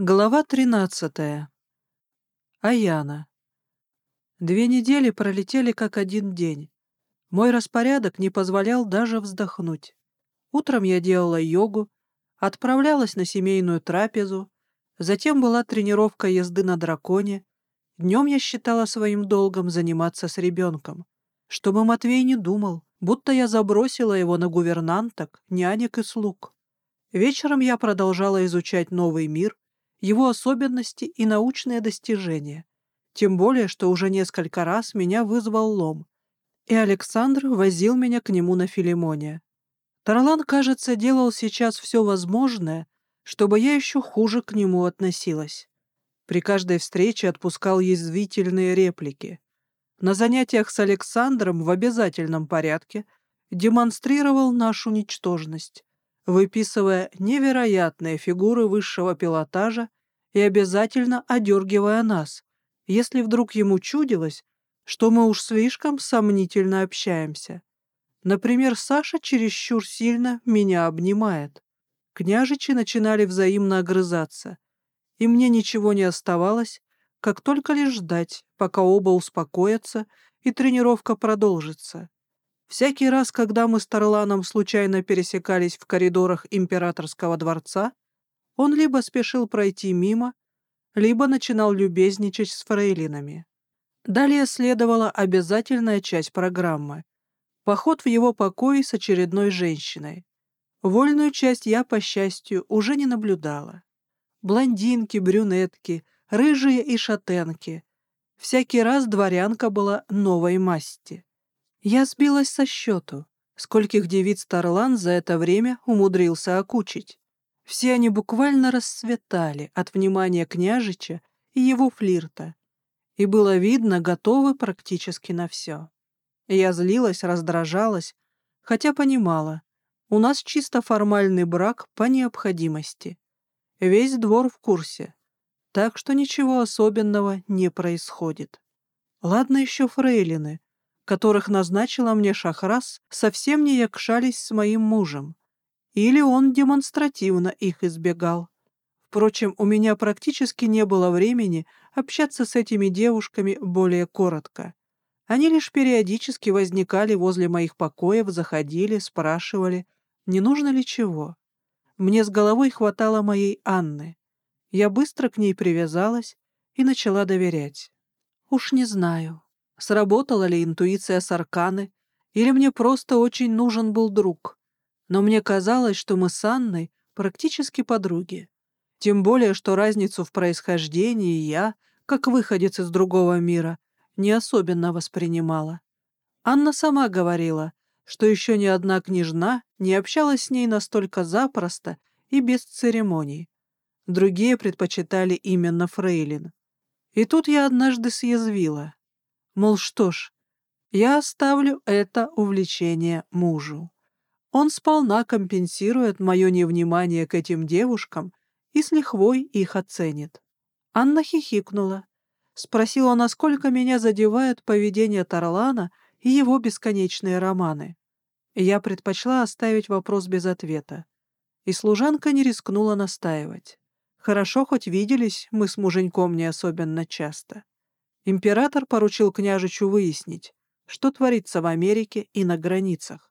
Глава 13. Аяна. Две недели пролетели как один день. Мой распорядок не позволял даже вздохнуть. Утром я делала йогу, отправлялась на семейную трапезу, затем была тренировка езды на драконе. Днем я считала своим долгом заниматься с ребенком, чтобы Матвей не думал, будто я забросила его на гувернанток, нянек и слуг. Вечером я продолжала изучать новый мир — его особенности и научные достижения. Тем более, что уже несколько раз меня вызвал лом, и Александр возил меня к нему на Филимоне. Тарлан, кажется, делал сейчас все возможное, чтобы я еще хуже к нему относилась. При каждой встрече отпускал язвительные реплики. На занятиях с Александром в обязательном порядке демонстрировал нашу ничтожность, выписывая невероятные фигуры высшего пилотажа и обязательно одергивая нас, если вдруг ему чудилось, что мы уж слишком сомнительно общаемся. Например, Саша чересчур сильно меня обнимает. Княжичи начинали взаимно огрызаться, и мне ничего не оставалось, как только лишь ждать, пока оба успокоятся и тренировка продолжится. Всякий раз, когда мы с Тарланом случайно пересекались в коридорах императорского дворца, он либо спешил пройти мимо, либо начинал любезничать с фрейлинами. Далее следовала обязательная часть программы — поход в его покои с очередной женщиной. Вольную часть я, по счастью, уже не наблюдала. Блондинки, брюнетки, рыжие и шатенки. Всякий раз дворянка была новой масти. Я сбилась со счету, скольких девиц Тарлан за это время умудрился окучить. Все они буквально расцветали от внимания княжича и его флирта, и было видно, готовы практически на все. Я злилась, раздражалась, хотя понимала, у нас чисто формальный брак по необходимости. Весь двор в курсе, так что ничего особенного не происходит. Ладно еще фрейлины, которых назначила мне Шахрас, совсем не якшались с моим мужем. Или он демонстративно их избегал. Впрочем, у меня практически не было времени общаться с этими девушками более коротко. Они лишь периодически возникали возле моих покоев, заходили, спрашивали, не нужно ли чего. Мне с головой хватало моей Анны. Я быстро к ней привязалась и начала доверять. Уж не знаю, Сработала ли интуиция Сарканы, или мне просто очень нужен был друг. Но мне казалось, что мы с Анной практически подруги. Тем более, что разницу в происхождении я, как выходец из другого мира, не особенно воспринимала. Анна сама говорила, что еще ни одна княжна не общалась с ней настолько запросто и без церемоний. Другие предпочитали именно фрейлин. И тут я однажды съязвила. Мол, что ж, я оставлю это увлечение мужу. Он сполна компенсирует мое невнимание к этим девушкам и с лихвой их оценит. Анна хихикнула. Спросила, насколько меня задевает поведение Тарлана и его бесконечные романы. Я предпочла оставить вопрос без ответа. И служанка не рискнула настаивать. Хорошо, хоть виделись мы с муженьком не особенно часто. Император поручил княжичу выяснить, что творится в Америке и на границах.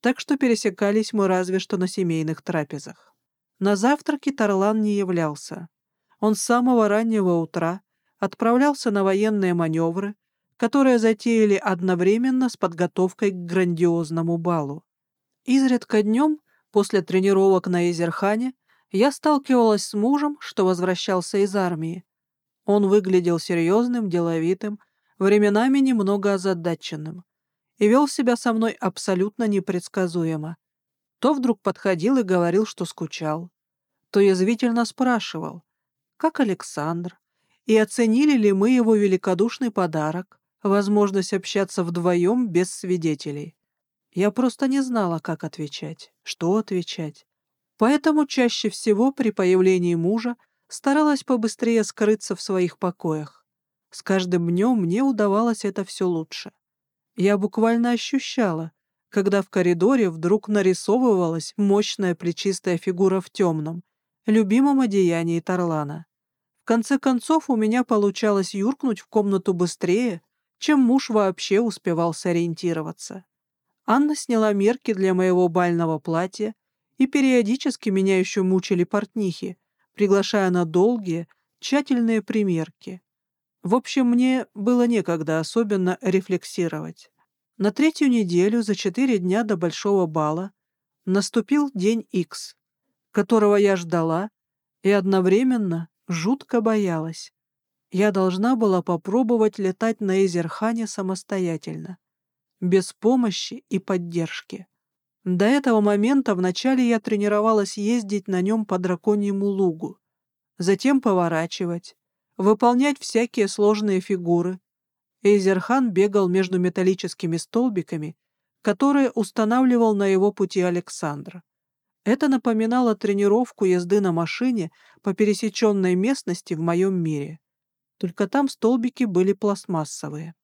Так что пересекались мы разве что на семейных трапезах. На завтраке Тарлан не являлся. Он с самого раннего утра отправлялся на военные маневры, которые затеяли одновременно с подготовкой к грандиозному балу. Изредка днем, после тренировок на Изерхане, я сталкивалась с мужем, что возвращался из армии, он выглядел серьезным, деловитым, временами немного озадаченным, и вел себя со мной абсолютно непредсказуемо. То вдруг подходил и говорил, что скучал, то язвительно спрашивал, как Александр, и оценили ли мы его великодушный подарок, возможность общаться вдвоем без свидетелей. Я просто не знала, как отвечать, что отвечать. Поэтому чаще всего при появлении мужа старалась побыстрее скрыться в своих покоях. С каждым днем мне удавалось это все лучше. Я буквально ощущала, когда в коридоре вдруг нарисовывалась мощная плечистая фигура в темном, любимом одеянии Тарлана. конце концов, у меня получалось юркнуть в комнату быстрее, чем муж вообще успевал сориентироваться. Анна сняла мерки для моего бального платья, и периодически меня еще мучили портнихи, приглашая на долгие, тщательные примерки. В общем, мне было некогда особенно рефлексировать. На третью неделю, за четыре дня до большого бала, наступил день Икс, которого я ждала и одновременно жутко боялась. Я должна была попробовать летать на Эзерхане самостоятельно, без помощи и поддержки. До этого момента вначале я тренировалась ездить на нем по драконьему лугу, затем поворачивать, выполнять всякие сложные фигуры. Эйзерхан бегал между металлическими столбиками, которые устанавливал на его пути Александр. Это напоминало тренировку езды на машине по пересеченной местности в моем мире только там столбики были пластмассовые.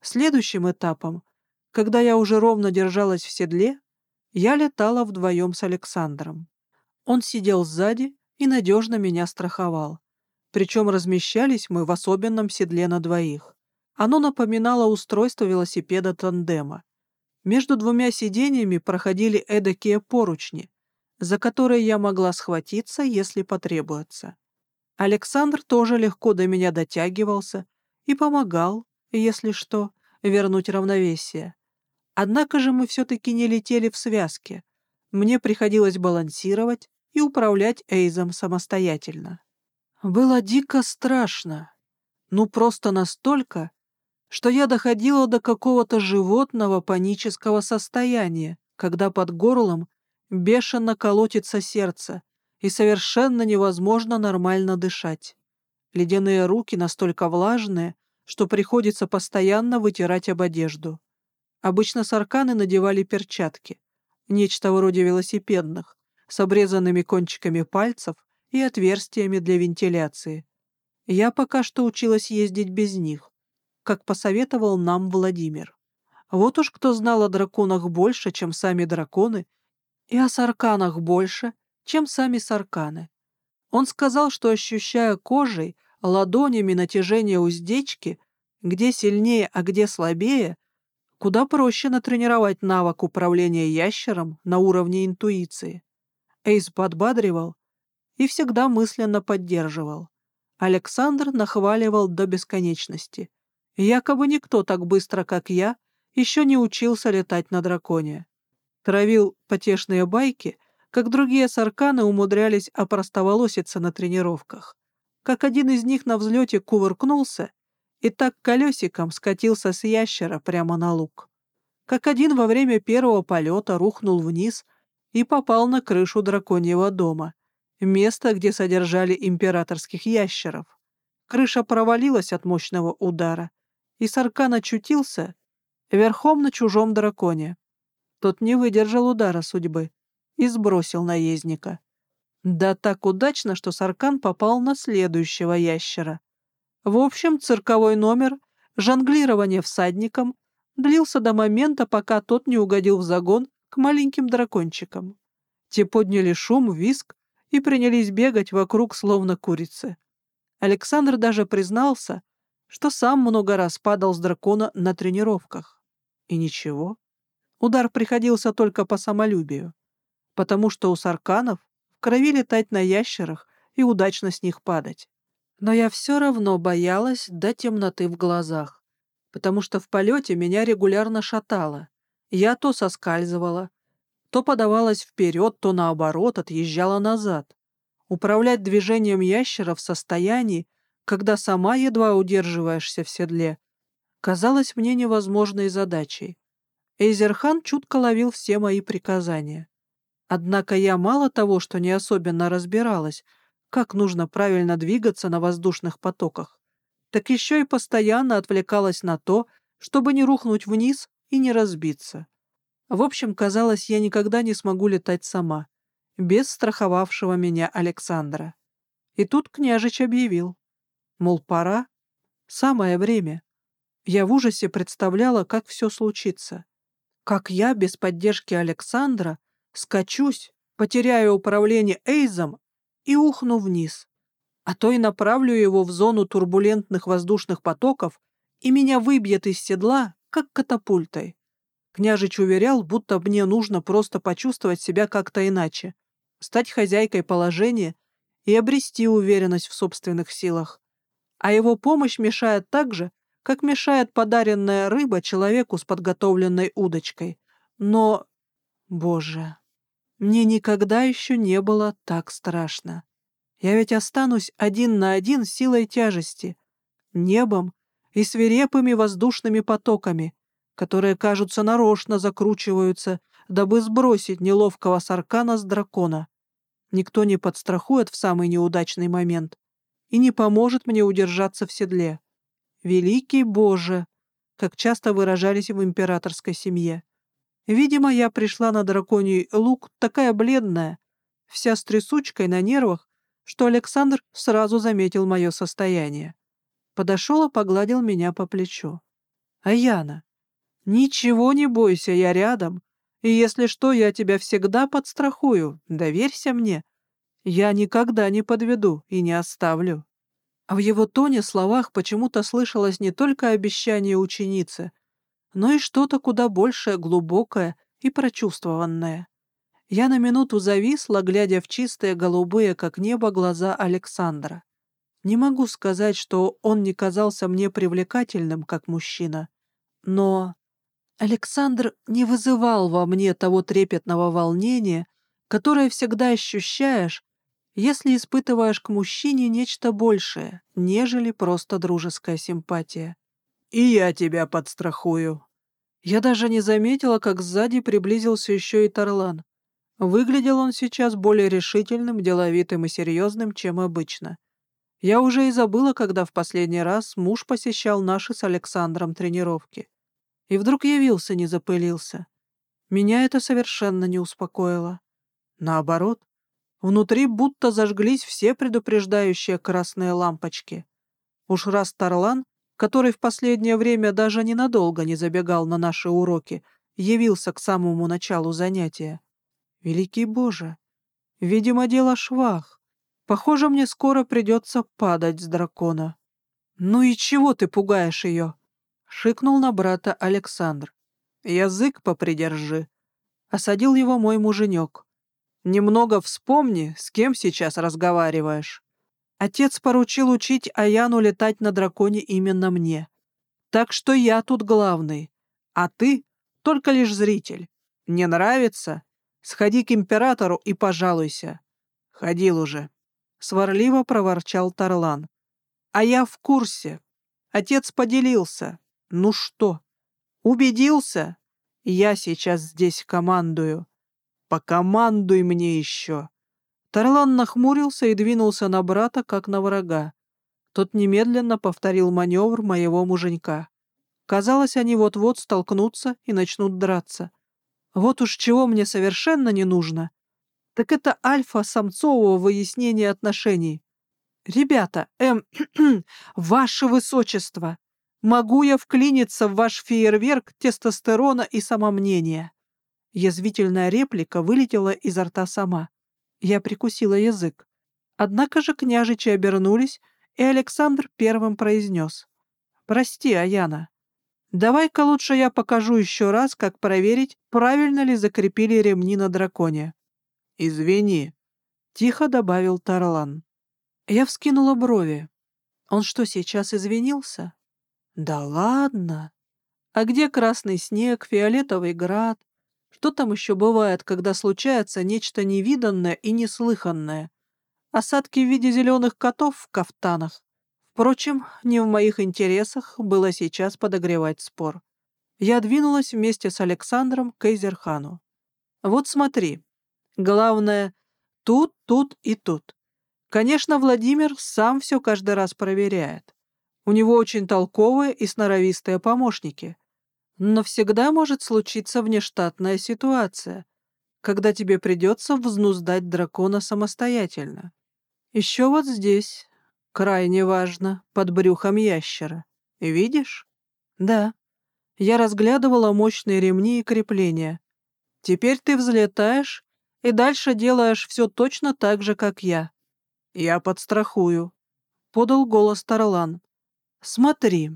Следующим этапом, когда я уже ровно держалась в седле, я летала вдвоем с Александром. Он сидел сзади и надежно меня страховал. Причем размещались мы в особенном седле на двоих. Оно напоминало устройство велосипеда-тандема. Между двумя сиденьями проходили эдакие поручни, за которые я могла схватиться, если потребуется. Александр тоже легко до меня дотягивался и помогал, если что, вернуть равновесие. Однако же мы все-таки не летели в связке. Мне приходилось балансировать и управлять Эйзом самостоятельно. Было дико страшно. Ну, просто настолько, что я доходила до какого-то животного панического состояния, когда под горлом бешено колотится сердце, и совершенно невозможно нормально дышать. Ледяные руки настолько влажные, что приходится постоянно вытирать об одежду. Обычно сарканы надевали перчатки, нечто вроде велосипедных, с обрезанными кончиками пальцев и отверстиями для вентиляции. Я пока что училась ездить без них, как посоветовал нам Владимир. Вот уж кто знал о драконах больше, чем сами драконы, и о сарканах больше, чем сами сарканы. Он сказал, что, ощущая кожей, ладонями натяжение уздечки, где сильнее, а где слабее, куда проще натренировать навык управления ящером на уровне интуиции. Эйс подбадривал и всегда мысленно поддерживал. Александр нахваливал до бесконечности. Якобы никто так быстро, как я, еще не учился летать на драконе. Травил потешные байки как другие сарканы умудрялись опростоволоситься на тренировках. Как один из них на взлете кувыркнулся и так колесиком скатился с ящера прямо на луг. Как один во время первого полета рухнул вниз и попал на крышу драконьего дома, место, где содержали императорских ящеров. Крыша провалилась от мощного удара, и Саркан очутился верхом на чужом драконе. Тот не выдержал удара судьбы и сбросил наездника. Да так удачно, что Саркан попал на следующего ящера. В общем, цирковой номер, жонглирование всадником, длился до момента, пока тот не угодил в загон к маленьким дракончикам. Те подняли шум, виск и принялись бегать вокруг, словно курицы. Александр даже признался, что сам много раз падал с дракона на тренировках. И ничего. Удар приходился только по самолюбию потому что у сарканов в крови летать на ящерах и удачно с них падать. Но я все равно боялась до темноты в глазах, потому что в полете меня регулярно шатало. Я то соскальзывала, то подавалась вперед, то наоборот отъезжала назад. Управлять движением ящера в состоянии, когда сама едва удерживаешься в седле, казалось мне невозможной задачей. Эйзерхан чутко ловил все мои приказания. Однако я мало того, что не особенно разбиралась, как нужно правильно двигаться на воздушных потоках, так еще и постоянно отвлекалась на то, чтобы не рухнуть вниз и не разбиться. В общем, казалось, я никогда не смогу летать сама, без страховавшего меня Александра. И тут княжич объявил, мол, пора, самое время. Я в ужасе представляла, как все случится. Как я без поддержки Александра скачусь, потеряю управление Эйзом и ухну вниз. а то и направлю его в зону турбулентных воздушных потоков, и меня выбьет из седла, как катапультой. Княжич уверял, будто мне нужно просто почувствовать себя как-то иначе, стать хозяйкой положения и обрести уверенность в собственных силах. А его помощь мешает так же, как мешает подаренная рыба человеку с подготовленной удочкой. Но, боже, мне никогда еще не было так страшно. Я ведь останусь один на один с силой тяжести, небом и свирепыми воздушными потоками, которые, кажутся, нарочно закручиваются, дабы сбросить неловкого саркана с дракона. Никто не подстрахует в самый неудачный момент и не поможет мне удержаться в седле. Великий Боже, как часто выражались в императорской семье. Видимо, я пришла на драконий лук такая бледная, вся с трясучкой на нервах, что Александр сразу заметил мое состояние. Подошел и погладил меня по плечу. «Аяна, ничего не бойся, я рядом, и если что, я тебя всегда подстрахую, доверься мне. Я никогда не подведу и не оставлю». А в его тоне словах почему-то слышалось не только обещание ученицы, но и что-то куда большее, глубокое и прочувствованное. Я на минуту зависла, глядя в чистые голубые, как небо, глаза Александра. Не могу сказать, что он не казался мне привлекательным, как мужчина, но Александр не вызывал во мне того трепетного волнения, которое всегда ощущаешь, если испытываешь к мужчине нечто большее, нежели просто дружеская симпатия. «И я тебя подстрахую». Я даже не заметила, как сзади приблизился еще и Тарлан. Выглядел он сейчас более решительным, деловитым и серьезным, чем обычно. Я уже и забыла, когда в последний раз муж посещал наши с Александром тренировки. И вдруг явился, не запылился. Меня это совершенно не успокоило. Наоборот, внутри будто зажглись все предупреждающие красные лампочки. Уж раз Тарлан, который в последнее время даже ненадолго не забегал на наши уроки, явился к самому началу занятия, Великий Боже! Видимо, дело швах. Похоже, мне скоро придется падать с дракона. Ну и чего ты пугаешь ее? Шикнул на брата Александр. Язык попридержи. Осадил его мой муженек. Немного вспомни, с кем сейчас разговариваешь. Отец поручил учить Аяну летать на драконе именно мне. Так что я тут главный, а ты только лишь зритель. Не нравится? Сходи к императору и пожалуйся. Ходил уже. Сварливо проворчал Тарлан. А я в курсе. Отец поделился. Ну что, убедился? Я сейчас здесь командую. Покомандуй мне еще. Тарлан нахмурился и двинулся на брата, как на врага. Тот немедленно повторил маневр моего муженька. Казалось, они вот-вот столкнутся и начнут драться. Вот уж чего мне совершенно не нужно, так это альфа-самцового выяснения отношений. Ребята, эм, ваше высочество, могу я вклиниться в ваш фейерверк тестостерона и самомнения? Язвительная реплика вылетела изо рта сама. Я прикусила язык. Однако же княжичи обернулись, и Александр первым произнес. «Прости, Аяна, Давай-ка лучше я покажу еще раз, как проверить, правильно ли закрепили ремни на драконе. Извини, тихо добавил Тарлан. Я вскинула брови. Он что, сейчас извинился? Да ладно. А где красный снег, фиолетовый град? Что там еще бывает, когда случается нечто невиданное и неслыханное? Осадки в виде зеленых котов в кафтанах? Впрочем, не в моих интересах было сейчас подогревать спор. Я двинулась вместе с Александром к Эйзерхану. Вот смотри. Главное, тут, тут и тут. Конечно, Владимир сам все каждый раз проверяет. У него очень толковые и сноровистые помощники. Но всегда может случиться внештатная ситуация, когда тебе придется взнуздать дракона самостоятельно. Еще вот здесь, Крайне важно, под брюхом ящера. Видишь? Да. Я разглядывала мощные ремни и крепления. Теперь ты взлетаешь и дальше делаешь все точно так же, как я. Я подстрахую. подал голос Тарлан. «Смотри,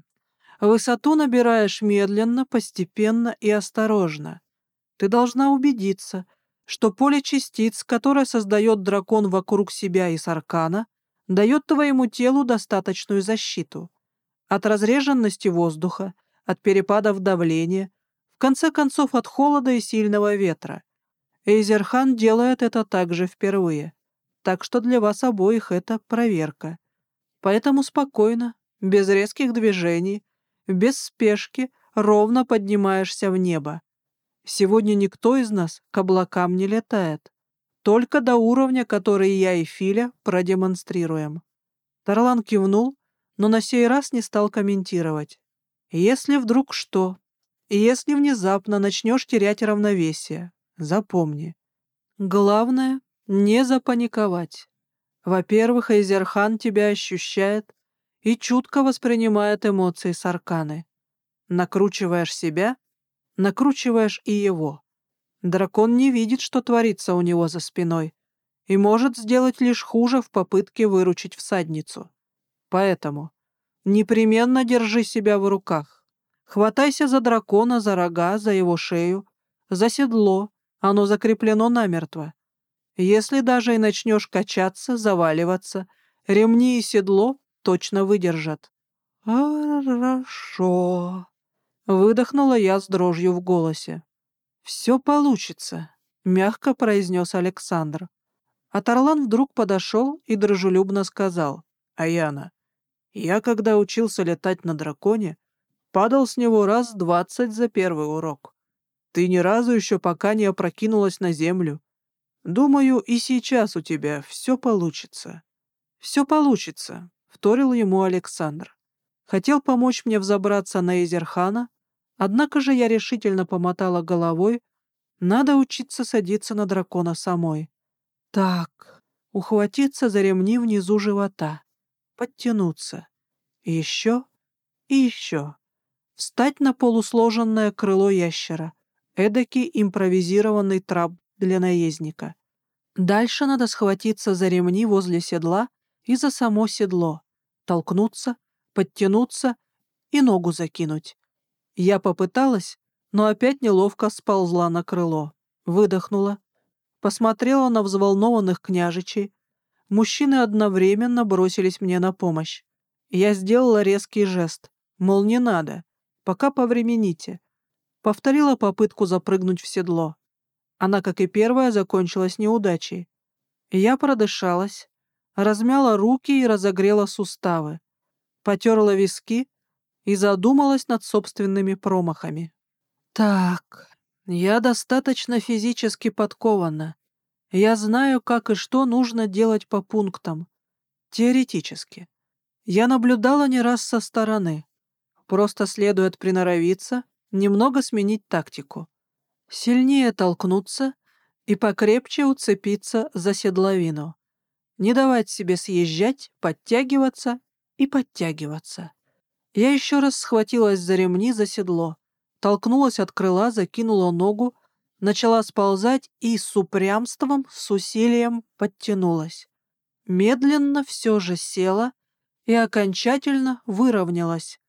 высоту набираешь медленно, постепенно и осторожно. Ты должна убедиться, что поле частиц, которое создает дракон вокруг себя и Саркана, дает твоему телу достаточную защиту. От разреженности воздуха, от перепадов давления, в конце концов от холода и сильного ветра. Эйзерхан делает это также впервые, так что для вас обоих это проверка. Поэтому спокойно, без резких движений, без спешки, ровно поднимаешься в небо. Сегодня никто из нас к облакам не летает. Только до уровня, который я и Филя продемонстрируем. Тарлан кивнул, но на сей раз не стал комментировать. Если вдруг что, если внезапно начнешь терять равновесие, запомни. Главное — не запаниковать. Во-первых, Эйзерхан тебя ощущает и чутко воспринимает эмоции Сарканы. Накручиваешь себя — накручиваешь и его. Дракон не видит, что творится у него за спиной, и может сделать лишь хуже в попытке выручить всадницу. Поэтому непременно держи себя в руках. Хватайся за дракона, за рога, за его шею, за седло, оно закреплено намертво. Если даже и начнешь качаться, заваливаться, ремни и седло точно выдержат. «Хорошо», Выдохнула я с дрожью в голосе. «Все получится», — мягко произнес Александр. А Тарлан вдруг подошел и дружелюбно сказал. «Аяна, я, когда учился летать на драконе, падал с него раз двадцать за первый урок. Ты ни разу еще пока не опрокинулась на землю. Думаю, и сейчас у тебя все получится». «Все получится», — вторил ему Александр. Хотел помочь мне взобраться на Эзерхана, Однако же я решительно помотала головой. Надо учиться садиться на дракона самой. Так, ухватиться за ремни внизу живота, подтянуться. еще и еще. Встать на полусложенное крыло ящера. Эдакий импровизированный трап для наездника. Дальше надо схватиться за ремни возле седла и за само седло, толкнуться, подтянуться и ногу закинуть. Я попыталась, но опять неловко сползла на крыло. Выдохнула. Посмотрела на взволнованных княжичей. Мужчины одновременно бросились мне на помощь. Я сделала резкий жест, мол, не надо, пока повремените. Повторила попытку запрыгнуть в седло. Она, как и первая, закончилась неудачей. Я продышалась, размяла руки и разогрела суставы. Потерла виски и задумалась над собственными промахами. «Так, я достаточно физически подкована. Я знаю, как и что нужно делать по пунктам. Теоретически. Я наблюдала не раз со стороны. Просто следует приноровиться, немного сменить тактику. Сильнее толкнуться и покрепче уцепиться за седловину. Не давать себе съезжать, подтягиваться и подтягиваться. Я еще раз схватилась за ремни за седло, толкнулась от крыла, закинула ногу, начала сползать и с упрямством, с усилием подтянулась. Медленно все же села и окончательно выровнялась.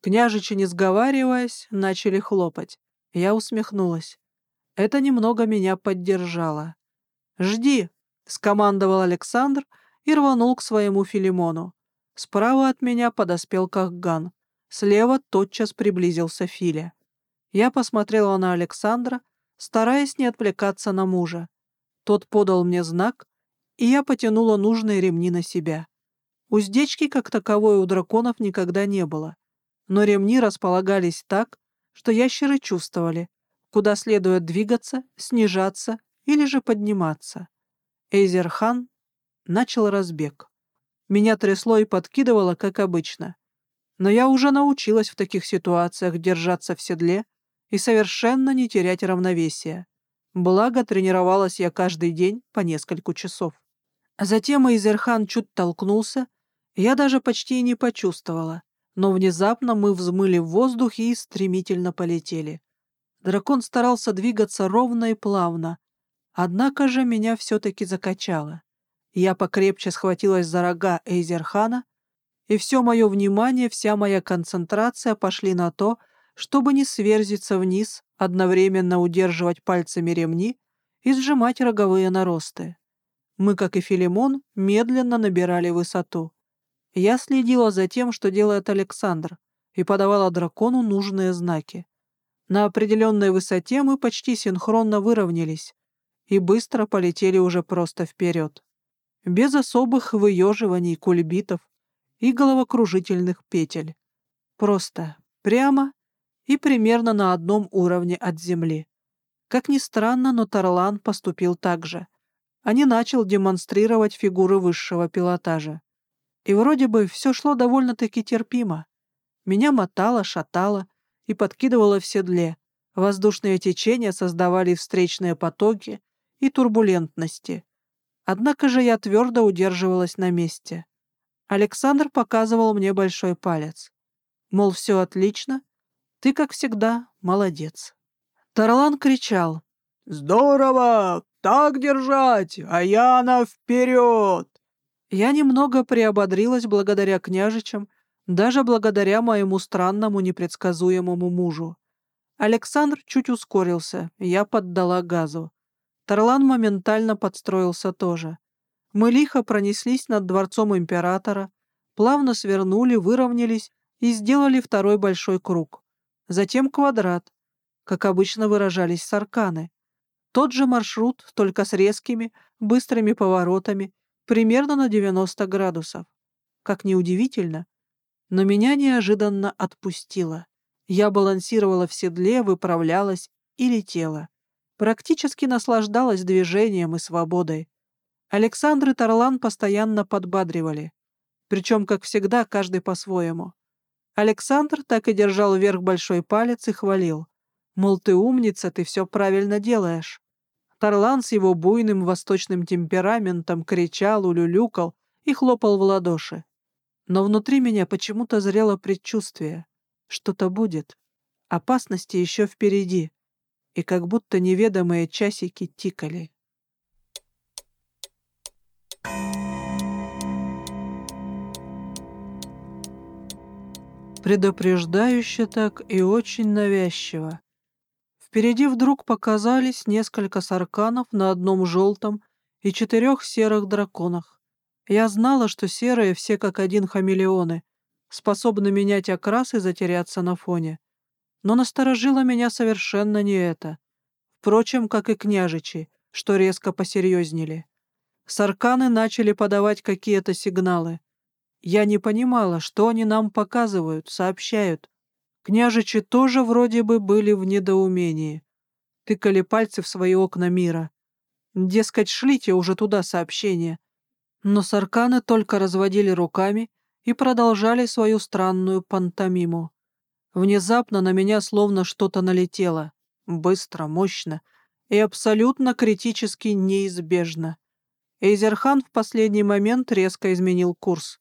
Княжичи, не сговариваясь, начали хлопать. Я усмехнулась. Это немного меня поддержало. «Жди!» — скомандовал Александр и рванул к своему Филимону. Справа от меня подоспел Кахган. Слева тотчас приблизился Филя. Я посмотрела на Александра, стараясь не отвлекаться на мужа. Тот подал мне знак, и я потянула нужные ремни на себя. Уздечки, как таковой, у драконов никогда не было. Но ремни располагались так, что ящеры чувствовали, куда следует двигаться, снижаться или же подниматься. Эйзерхан начал разбег. Меня трясло и подкидывало, как обычно. Но я уже научилась в таких ситуациях держаться в седле и совершенно не терять равновесия. Благо, тренировалась я каждый день по несколько часов. Затем Эйзерхан чуть толкнулся, я даже почти и не почувствовала, но внезапно мы взмыли в воздух и стремительно полетели. Дракон старался двигаться ровно и плавно, однако же меня все-таки закачало. Я покрепче схватилась за рога Эйзерхана, и все мое внимание, вся моя концентрация пошли на то, чтобы не сверзиться вниз, одновременно удерживать пальцами ремни и сжимать роговые наросты. Мы, как и Филимон, медленно набирали высоту. Я следила за тем, что делает Александр, и подавала дракону нужные знаки. На определенной высоте мы почти синхронно выровнялись и быстро полетели уже просто вперед. Без особых выеживаний, кульбитов и головокружительных петель. Просто, прямо и примерно на одном уровне от земли. Как ни странно, но Тарлан поступил так же, а начал демонстрировать фигуры высшего пилотажа. И вроде бы все шло довольно-таки терпимо. Меня мотало, шатало и подкидывало в седле. Воздушные течения создавали встречные потоки и турбулентности. Однако же я твердо удерживалась на месте. Александр показывал мне большой палец. Мол, все отлично, ты, как всегда, молодец. Тарлан кричал. «Здорово! Так держать! А я на вперед!» Я немного приободрилась благодаря княжичам, даже благодаря моему странному непредсказуемому мужу. Александр чуть ускорился, я поддала газу. Тарлан моментально подстроился тоже. Мы лихо пронеслись над дворцом императора, плавно свернули, выровнялись и сделали второй большой круг. Затем квадрат, как обычно выражались сарканы. Тот же маршрут, только с резкими, быстрыми поворотами, примерно на 90 градусов. Как неудивительно, но меня неожиданно отпустило. Я балансировала в седле, выправлялась и летела. Практически наслаждалась движением и свободой. Александр и Тарлан постоянно подбадривали. Причем, как всегда, каждый по-своему. Александр так и держал вверх большой палец и хвалил. Мол, ты умница, ты все правильно делаешь. Тарлан с его буйным восточным темпераментом кричал, улюлюкал и хлопал в ладоши. Но внутри меня почему-то зрело предчувствие. Что-то будет. Опасности еще впереди. И как будто неведомые часики тикали. Предупреждающе так и очень навязчиво. Впереди вдруг показались несколько сарканов на одном желтом и четырех серых драконах. Я знала, что серые все как один хамелеоны, способны менять окрас и затеряться на фоне. Но насторожило меня совершенно не это. Впрочем, как и княжичи, что резко посерьезнели. Сарканы начали подавать какие-то сигналы. Я не понимала, что они нам показывают, сообщают. Княжичи тоже вроде бы были в недоумении. Тыкали пальцы в свои окна мира. Дескать, шлите уже туда сообщения. Но сарканы только разводили руками и продолжали свою странную пантомиму. Внезапно на меня словно что-то налетело. Быстро, мощно и абсолютно критически неизбежно. Эйзерхан в последний момент резко изменил курс.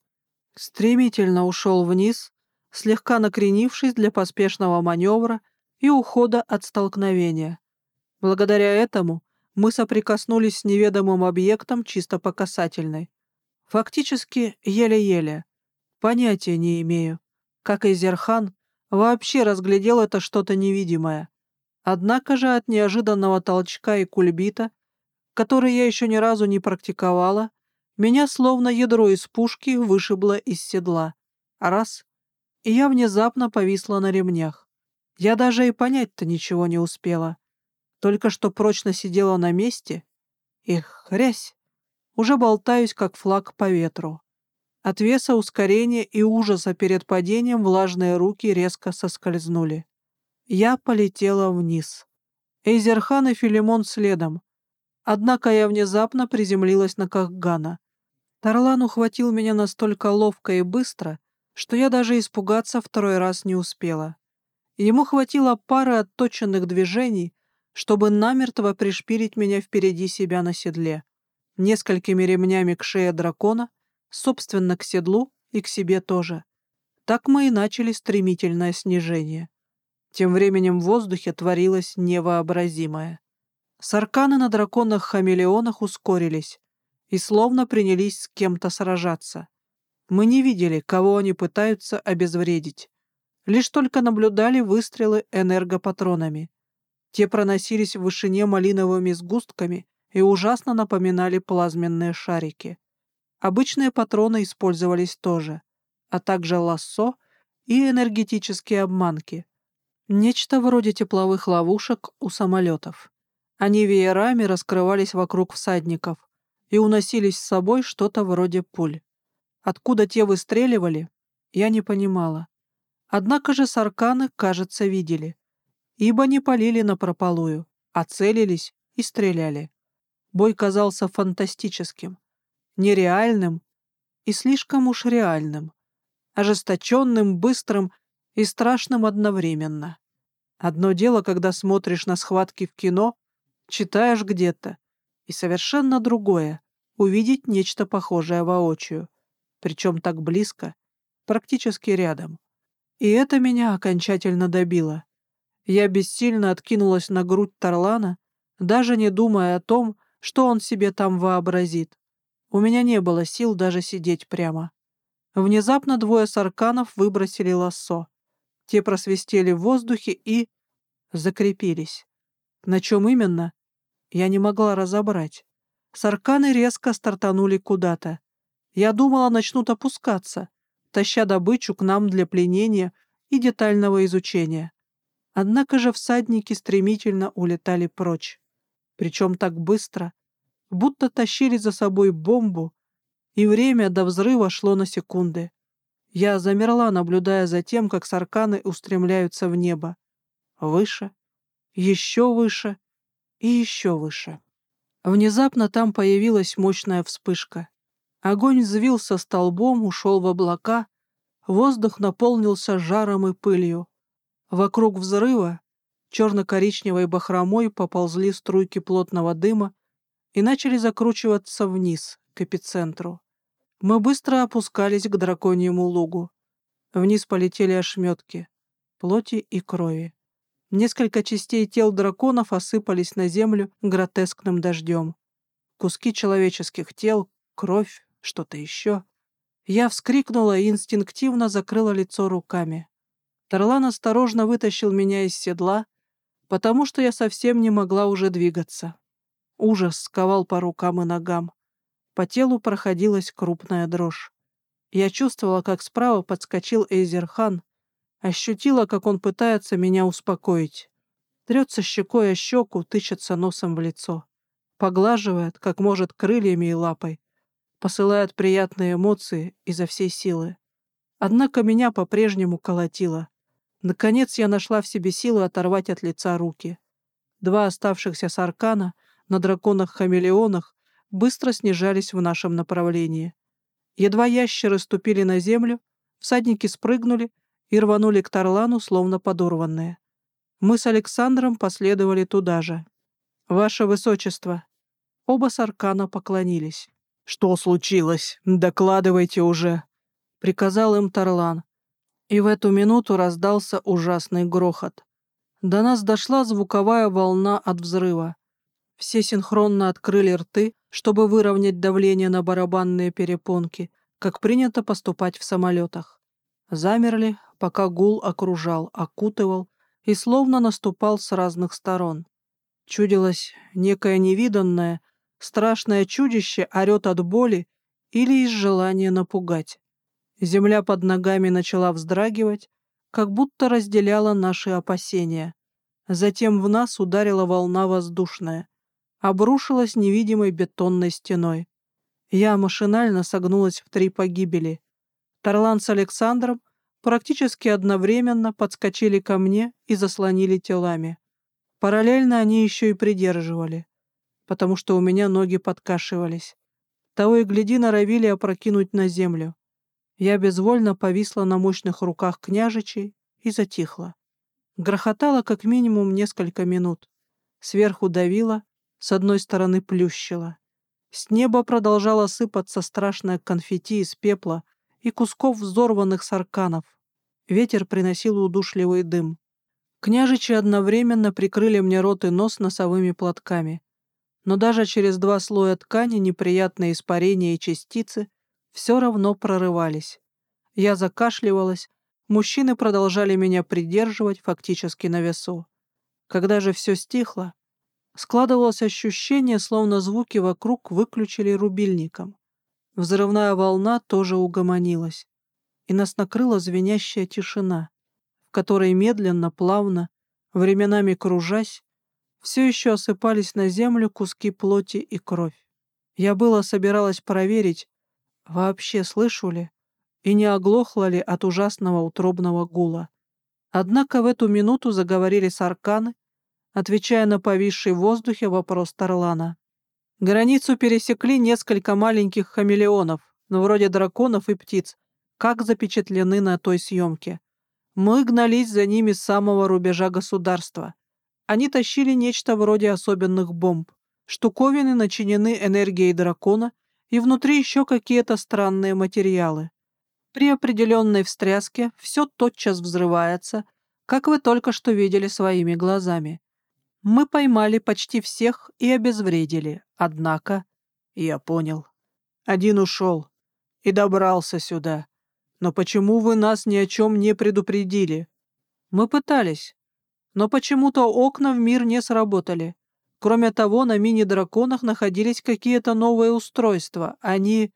Стремительно ушел вниз, слегка накренившись для поспешного маневра и ухода от столкновения. Благодаря этому мы соприкоснулись с неведомым объектом чисто по касательной. Фактически еле-еле. Понятия не имею, как и Зерхан вообще разглядел это что-то невидимое. Однако же от неожиданного толчка и кульбита, который я еще ни разу не практиковала, меня словно ядро из пушки вышибло из седла. Раз и я внезапно повисла на ремнях. Я даже и понять-то ничего не успела. Только что прочно сидела на месте, и хрясь, уже болтаюсь, как флаг по ветру. От веса ускорения и ужаса перед падением влажные руки резко соскользнули. Я полетела вниз. Эйзерхан и Филимон следом. Однако я внезапно приземлилась на Кахгана. Тарлан ухватил меня настолько ловко и быстро, что я даже испугаться второй раз не успела. Ему хватило пары отточенных движений, чтобы намертво пришпилить меня впереди себя на седле, несколькими ремнями к шее дракона, собственно, к седлу и к себе тоже. Так мы и начали стремительное снижение. Тем временем в воздухе творилось невообразимое. Сарканы на драконах-хамелеонах ускорились и словно принялись с кем-то сражаться. Мы не видели, кого они пытаются обезвредить. Лишь только наблюдали выстрелы энергопатронами. Те проносились в вышине малиновыми сгустками и ужасно напоминали плазменные шарики. Обычные патроны использовались тоже, а также лассо и энергетические обманки. Нечто вроде тепловых ловушек у самолетов. Они веерами раскрывались вокруг всадников и уносились с собой что-то вроде пуль. Откуда те выстреливали, я не понимала. Однако же сарканы, кажется, видели, ибо не полили напропалую, а целились и стреляли. Бой казался фантастическим, нереальным и слишком уж реальным, ожесточенным, быстрым и страшным одновременно. Одно дело, когда смотришь на схватки в кино, читаешь где-то, и совершенно другое — увидеть нечто похожее воочию, причем так близко, практически рядом. И это меня окончательно добило. Я бессильно откинулась на грудь Тарлана, даже не думая о том, что он себе там вообразит. У меня не было сил даже сидеть прямо. Внезапно двое сарканов выбросили лассо. Те просвистели в воздухе и... закрепились. На чем именно, я не могла разобрать. Сарканы резко стартанули куда-то. Я думала, начнут опускаться, таща добычу к нам для пленения и детального изучения. Однако же всадники стремительно улетали прочь. Причем так быстро, будто тащили за собой бомбу, и время до взрыва шло на секунды. Я замерла, наблюдая за тем, как сарканы устремляются в небо. Выше, еще выше и еще выше. Внезапно там появилась мощная вспышка. Огонь взвился столбом, ушел в облака, воздух наполнился жаром и пылью. Вокруг взрыва черно-коричневой бахромой поползли струйки плотного дыма и начали закручиваться вниз, к эпицентру. Мы быстро опускались к драконьему лугу. Вниз полетели ошметки, плоти и крови. Несколько частей тел драконов осыпались на землю гротескным дождем. Куски человеческих тел, кровь, что-то еще. Я вскрикнула и инстинктивно закрыла лицо руками. Тарлан осторожно вытащил меня из седла, потому что я совсем не могла уже двигаться. Ужас сковал по рукам и ногам. По телу проходилась крупная дрожь. Я чувствовала, как справа подскочил Эйзерхан, ощутила, как он пытается меня успокоить. Трется щекой о щеку, тычется носом в лицо. Поглаживает, как может, крыльями и лапой посылает приятные эмоции изо всей силы. Однако меня по-прежнему колотило. Наконец я нашла в себе силы оторвать от лица руки. Два оставшихся саркана на драконах-хамелеонах быстро снижались в нашем направлении. Едва ящеры ступили на землю, всадники спрыгнули и рванули к Тарлану, словно подорванные. Мы с Александром последовали туда же. «Ваше Высочество!» Оба саркана поклонились. «Что случилось? Докладывайте уже!» — приказал им Тарлан. И в эту минуту раздался ужасный грохот. До нас дошла звуковая волна от взрыва. Все синхронно открыли рты, чтобы выровнять давление на барабанные перепонки, как принято поступать в самолетах. Замерли, пока гул окружал, окутывал и словно наступал с разных сторон. Чудилось некое невиданное, Страшное чудище орет от боли или из желания напугать. Земля под ногами начала вздрагивать, как будто разделяла наши опасения. Затем в нас ударила волна воздушная, обрушилась невидимой бетонной стеной. Я машинально согнулась в три погибели. Тарлан с Александром практически одновременно подскочили ко мне и заслонили телами. Параллельно они еще и придерживали потому что у меня ноги подкашивались. Того и гляди норовили опрокинуть на землю. Я безвольно повисла на мощных руках княжичей и затихла. Грохотала как минимум несколько минут. Сверху давила, с одной стороны плющила. С неба продолжало сыпаться страшное конфетти из пепла и кусков взорванных сарканов. Ветер приносил удушливый дым. Княжичи одновременно прикрыли мне рот и нос носовыми платками но даже через два слоя ткани неприятные испарения и частицы все равно прорывались. Я закашливалась, мужчины продолжали меня придерживать фактически на весу. Когда же все стихло, складывалось ощущение, словно звуки вокруг выключили рубильником. Взрывная волна тоже угомонилась, и нас накрыла звенящая тишина, в которой медленно, плавно, временами кружась, все еще осыпались на землю куски плоти и кровь. Я было собиралась проверить, вообще слышу ли, и не оглохла ли от ужасного утробного гула. Однако в эту минуту заговорили сарканы, отвечая на повисший в воздухе вопрос Тарлана. Границу пересекли несколько маленьких хамелеонов, но вроде драконов и птиц, как запечатлены на той съемке. Мы гнались за ними с самого рубежа государства. Они тащили нечто вроде особенных бомб. Штуковины начинены энергией дракона, и внутри еще какие-то странные материалы. При определенной встряске все тотчас взрывается, как вы только что видели своими глазами. Мы поймали почти всех и обезвредили, однако... Я понял. Один ушел и добрался сюда. Но почему вы нас ни о чем не предупредили? Мы пытались, но почему-то окна в мир не сработали. Кроме того, на мини-драконах находились какие-то новые устройства. Они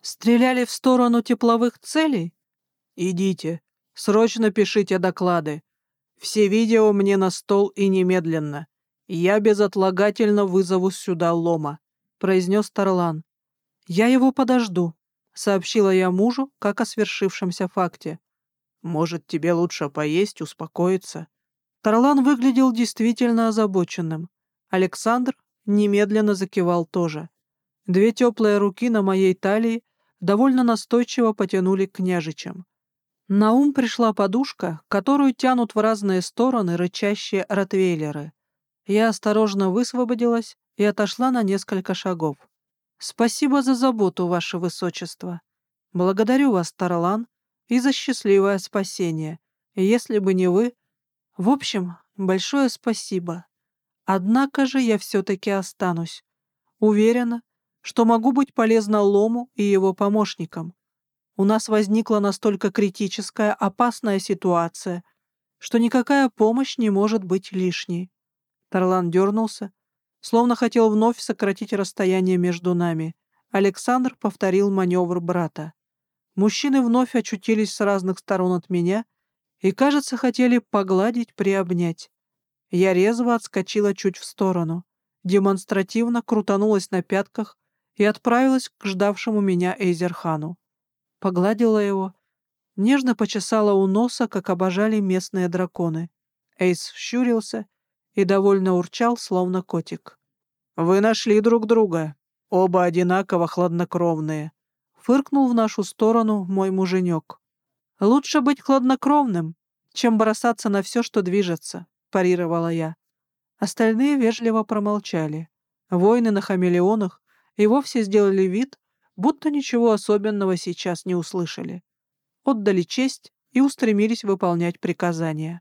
стреляли в сторону тепловых целей? Идите, срочно пишите доклады. Все видео мне на стол и немедленно. Я безотлагательно вызову сюда Лома», — произнес Тарлан. «Я его подожду», — сообщила я мужу, как о свершившемся факте. «Может, тебе лучше поесть, успокоиться?» Тарлан выглядел действительно озабоченным. Александр немедленно закивал тоже. Две теплые руки на моей талии довольно настойчиво потянули к княжичам. На ум пришла подушка, которую тянут в разные стороны рычащие ротвейлеры. Я осторожно высвободилась и отошла на несколько шагов. «Спасибо за заботу, ваше высочество. Благодарю вас, Тарлан, и за счастливое спасение. Если бы не вы... В общем, большое спасибо. Однако же я все-таки останусь. Уверена, что могу быть полезна Лому и его помощникам. У нас возникла настолько критическая, опасная ситуация, что никакая помощь не может быть лишней. Тарлан дернулся, словно хотел вновь сократить расстояние между нами. Александр повторил маневр брата. Мужчины вновь очутились с разных сторон от меня и, кажется, хотели погладить, приобнять. Я резво отскочила чуть в сторону, демонстративно крутанулась на пятках и отправилась к ждавшему меня Эйзерхану. Погладила его, нежно почесала у носа, как обожали местные драконы. Эйс щурился и довольно урчал, словно котик. «Вы нашли друг друга. Оба одинаково хладнокровные», — фыркнул в нашу сторону мой муженек. «Лучше быть хладнокровным, чем бросаться на все, что движется», — парировала я. Остальные вежливо промолчали. Воины на хамелеонах и вовсе сделали вид, будто ничего особенного сейчас не услышали. Отдали честь и устремились выполнять приказания.